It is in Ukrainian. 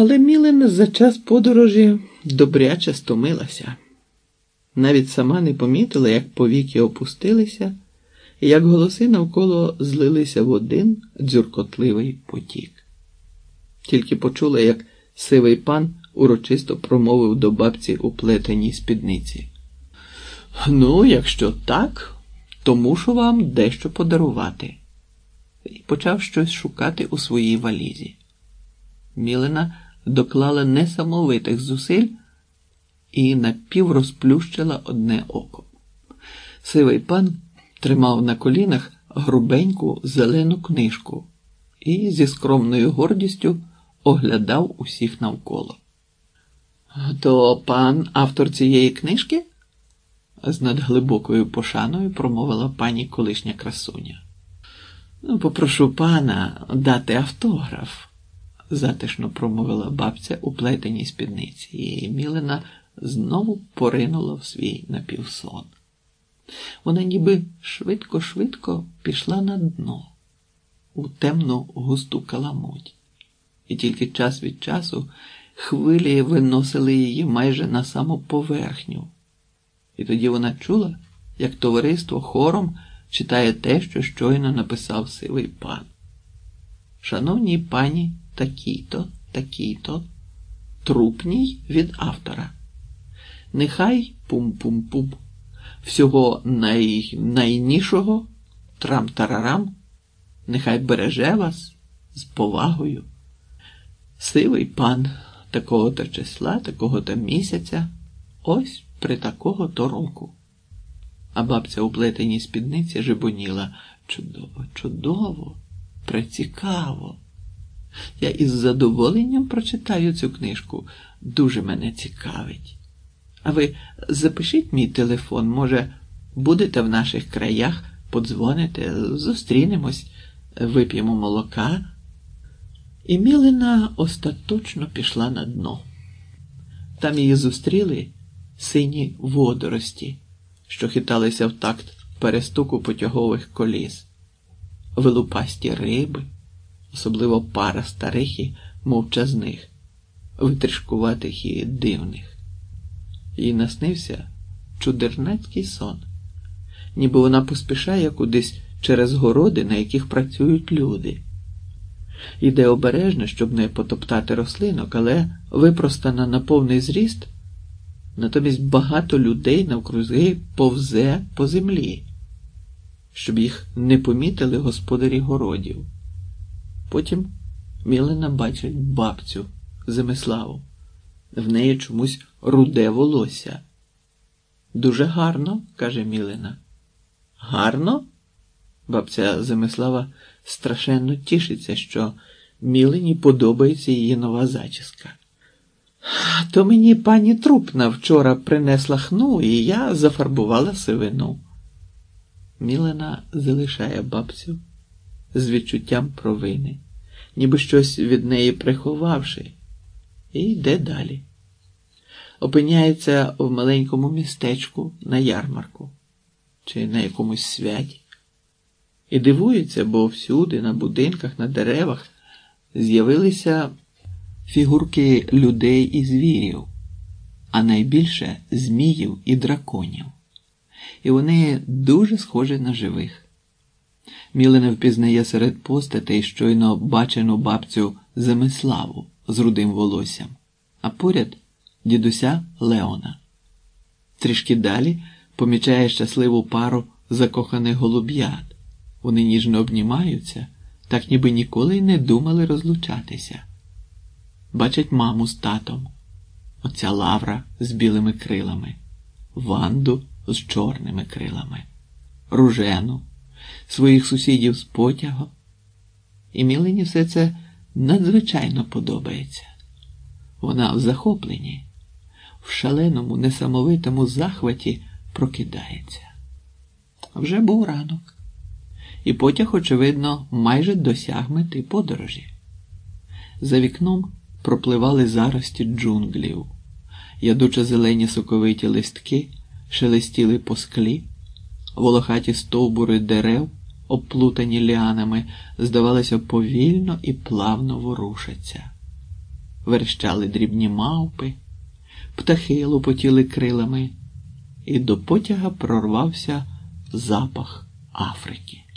Але Мілина за час подорожі добряче стомилася. Навіть сама не помітила, як повіки опустилися, як голоси навколо злилися в один дзюркотливий потік. Тільки почула, як сивий пан урочисто промовив до бабці у плетеній спідниці. Ну, якщо так, то мушу вам дещо подарувати. І почав щось шукати у своїй валізі. Мілина доклала несамовитих зусиль і напіврозплющила одне око. Сивий пан тримав на колінах грубеньку зелену книжку і зі скромною гордістю оглядав усіх навколо. То пан автор цієї книжки? з надглибокою пошаною промовила пані колишня красуня. Попрошу пана дати автограф, затишно промовила бабця у плетеній спідниці, і Мілина знову поринула в свій напівсон. Вона ніби швидко-швидко пішла на дно у темну густу каламуть, і тільки час від часу хвилі виносили її майже на саму поверхню. І тоді вона чула, як товариство хором читає те, що щойно написав сивий пан. Шановні пані такі-то, такі-то, трупній від автора. Нехай пум-пум-пум, всього най... найнішого трам-тарарам, нехай береже вас з повагою. Сивий пан такого-то числа, такого-то місяця, ось при такого то року. А бабця у плетеній спідниці жебоніла чудово, чудово, прецікаво. Я із задоволенням прочитаю цю книжку. Дуже мене цікавить. А ви запишіть мій телефон, може, будете в наших краях, подзвоните, зустрінемось, вип'ємо молока. І Мілина остаточно пішла на дно. Там її зустріли сині водорості, що хиталися в такт перестуку потягових коліс, вилупасті риби особливо пара старих і мовчазних, витрішкуватих і дивних. Їй наснився чудернацький сон, ніби вона поспішає кудись через городи, на яких працюють люди. Іде обережно, щоб не потоптати рослинок, але випростана на повний зріст, натомість багато людей навкруги повзе по землі, щоб їх не помітили господарі городів. Потім Мілина бачить бабцю Земиславу. В неї чомусь руде волосся. Дуже гарно, каже Мілина. Гарно? Бабця Земислава страшенно тішиться, що Мілині подобається її нова зачіска. То мені пані трупна вчора принесла хну, і я зафарбувала сивину. Мілина залишає бабцю з відчуттям провини, ніби щось від неї приховавши, і йде далі. Опиняється в маленькому містечку на ярмарку чи на якомусь святі. І дивується, бо всюди, на будинках, на деревах з'явилися фігурки людей і звірів, а найбільше зміїв і драконів. І вони дуже схожі на живих. Мілина впізнає серед постатей щойно бачену бабцю Земиславу з рудим волоссям, а поряд дідуся Леона. Трішки далі помічає щасливу пару закоханих голуб'ят. Вони ніжно обнімаються, так ніби ніколи й не думали розлучатися. Бачать маму з татом, оця лавра з білими крилами, Ванду з чорними крилами, ружену своїх сусідів з потягом. І Мілині все це надзвичайно подобається. Вона в захопленні, в шаленому, несамовитому захваті прокидається. Вже був ранок, і потяг, очевидно, майже досяг мети подорожі. За вікном пропливали зарості джунглів, ядучо зелені соковиті листки шелестіли по склі волохаті стовбури дерев, обплутані ліанами, здавалося, повільно і плавно ворушаться. Верщали дрібні мавпи, птахи лопотіли крилами, і до потяга прорвався запах Африки.